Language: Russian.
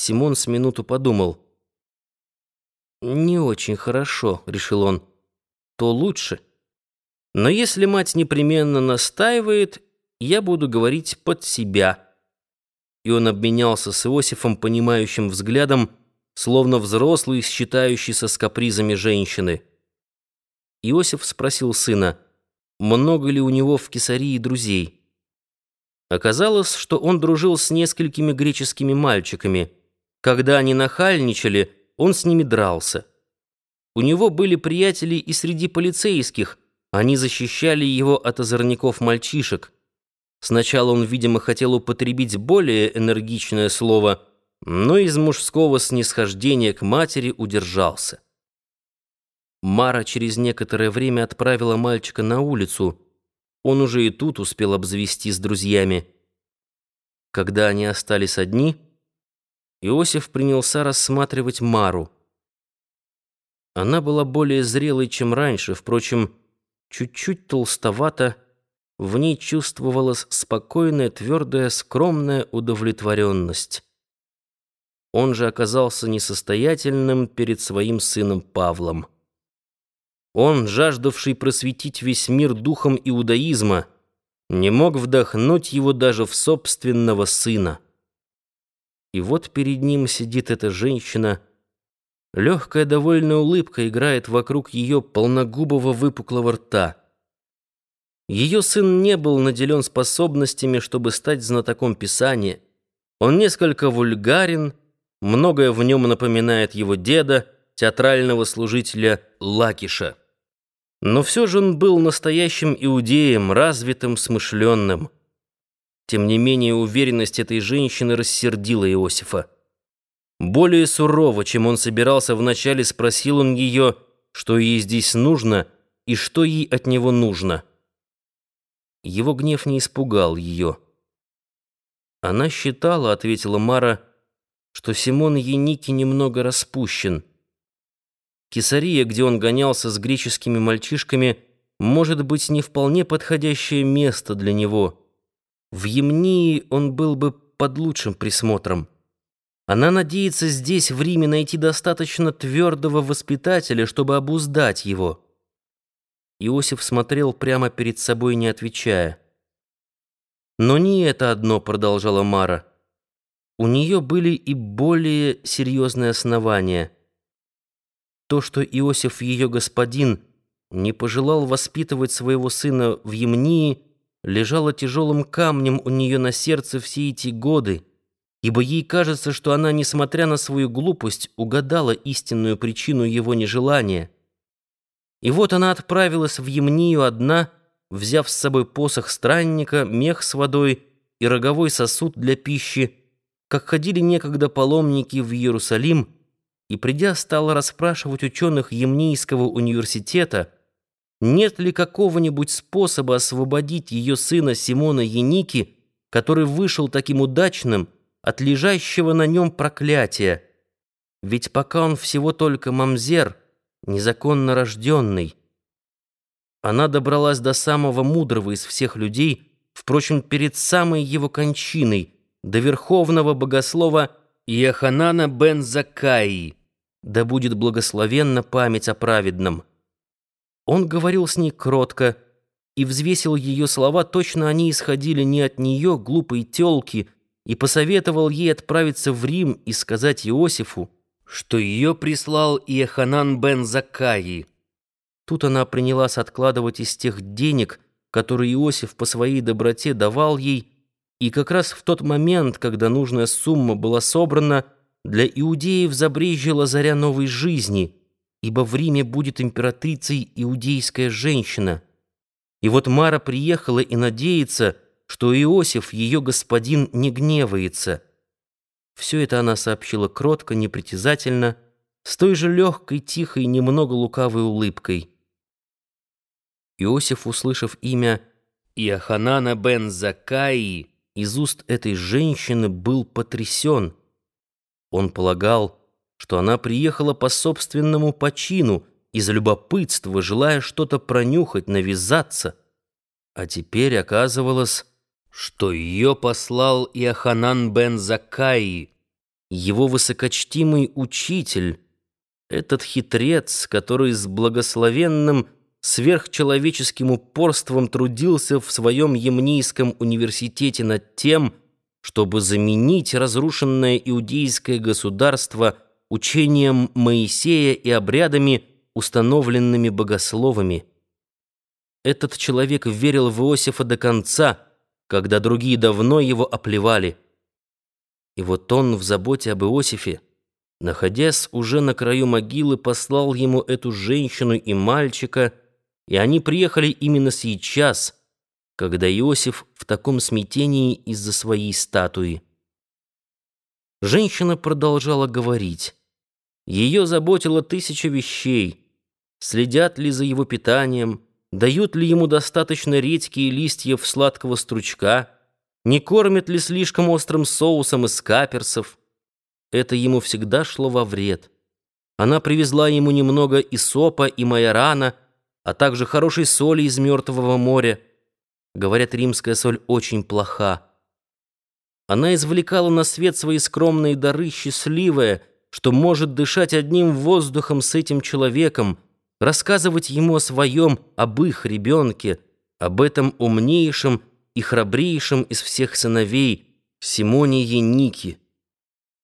Симон с минуту подумал. «Не очень хорошо», — решил он. «То лучше. Но если мать непременно настаивает, я буду говорить под себя». И он обменялся с Иосифом понимающим взглядом, словно взрослый, считающийся с капризами женщины. Иосиф спросил сына, много ли у него в Кесарии друзей. Оказалось, что он дружил с несколькими греческими мальчиками. Когда они нахальничали, он с ними дрался. У него были приятели и среди полицейских, они защищали его от озорников мальчишек. Сначала он, видимо, хотел употребить более энергичное слово, но из мужского снисхождения к матери удержался. Мара через некоторое время отправила мальчика на улицу. Он уже и тут успел обзавестись с друзьями. Когда они остались одни, Иосиф принялся рассматривать Мару. Она была более зрелой, чем раньше, впрочем, чуть-чуть толстовата, в ней чувствовалась спокойная, твердая, скромная удовлетворенность. Он же оказался несостоятельным перед своим сыном Павлом. Он, жаждавший просветить весь мир духом иудаизма, не мог вдохнуть его даже в собственного сына. И вот перед ним сидит эта женщина, легкая довольная улыбка играет вокруг ее полногубого выпуклого рта. Ее сын не был наделен способностями, чтобы стать знатоком Писания. Он несколько вульгарен, многое в нем напоминает его деда, театрального служителя Лакиша. Но все же он был настоящим иудеем, развитым, смышленным. Тем не менее, уверенность этой женщины рассердила Иосифа. Более сурово, чем он собирался вначале, спросил он ее, что ей здесь нужно и что ей от него нужно. Его гнев не испугал ее. «Она считала, — ответила Мара, — что Симон Еники немного распущен — Кесария, где он гонялся с греческими мальчишками, может быть не вполне подходящее место для него. В Емнии он был бы под лучшим присмотром. Она надеется здесь, в Риме, найти достаточно твердого воспитателя, чтобы обуздать его. Иосиф смотрел прямо перед собой, не отвечая. «Но не это одно», — продолжала Мара. «У нее были и более серьезные основания». То, что Иосиф, ее господин, не пожелал воспитывать своего сына в Емнии, лежало тяжелым камнем у нее на сердце все эти годы, ибо ей кажется, что она, несмотря на свою глупость, угадала истинную причину его нежелания. И вот она отправилась в Емнию одна, взяв с собой посох странника, мех с водой и роговой сосуд для пищи, как ходили некогда паломники в Иерусалим, и, придя, стала расспрашивать ученых Емнийского университета, нет ли какого-нибудь способа освободить ее сына Симона Еники, который вышел таким удачным от лежащего на нем проклятия. Ведь пока он всего только мамзер, незаконно рожденный. Она добралась до самого мудрого из всех людей, впрочем, перед самой его кончиной, до верховного богослова Иоханана бен Закаи да будет благословенна память о праведном. Он говорил с ней кротко и взвесил ее слова, точно они исходили не от нее, глупой тёлки, и посоветовал ей отправиться в Рим и сказать Иосифу, что ее прислал Иоханан бен Закаи. Тут она принялась откладывать из тех денег, которые Иосиф по своей доброте давал ей, и как раз в тот момент, когда нужная сумма была собрана, для иудеев забрежила заря новой жизни, ибо в Риме будет императрицей иудейская женщина. И вот Мара приехала и надеется, что Иосиф, ее господин, не гневается. Все это она сообщила кротко, непритязательно, с той же легкой, тихой, немного лукавой улыбкой. Иосиф, услышав имя Иоханана бен Закаи, из уст этой женщины был потрясен — он полагал, что она приехала по собственному почину, из любопытства, желая что-то пронюхать, навязаться. А теперь оказывалось, что ее послал Иоханан бен Закаи, его высокочтимый учитель, этот хитрец, который с благословенным сверхчеловеческим упорством трудился в своем Емнийском университете над тем, чтобы заменить разрушенное иудейское государство учением Моисея и обрядами, установленными богословами. Этот человек верил в Иосифа до конца, когда другие давно его оплевали. И вот он в заботе об Иосифе, находясь уже на краю могилы, послал ему эту женщину и мальчика, и они приехали именно сейчас, когда Иосиф в таком смятении из-за своей статуи. Женщина продолжала говорить. Ее заботило тысяча вещей. Следят ли за его питанием, дают ли ему достаточно редьки и листьев сладкого стручка, не кормят ли слишком острым соусом из каперсов. Это ему всегда шло во вред. Она привезла ему немного исопа и майорана, а также хорошей соли из мертвого моря. Говорят, римская соль очень плоха. Она извлекала на свет свои скромные дары, счастливая, что может дышать одним воздухом с этим человеком, рассказывать ему о своем, об их ребенке, об этом умнейшем и храбрейшем из всех сыновей, Симоне Яники.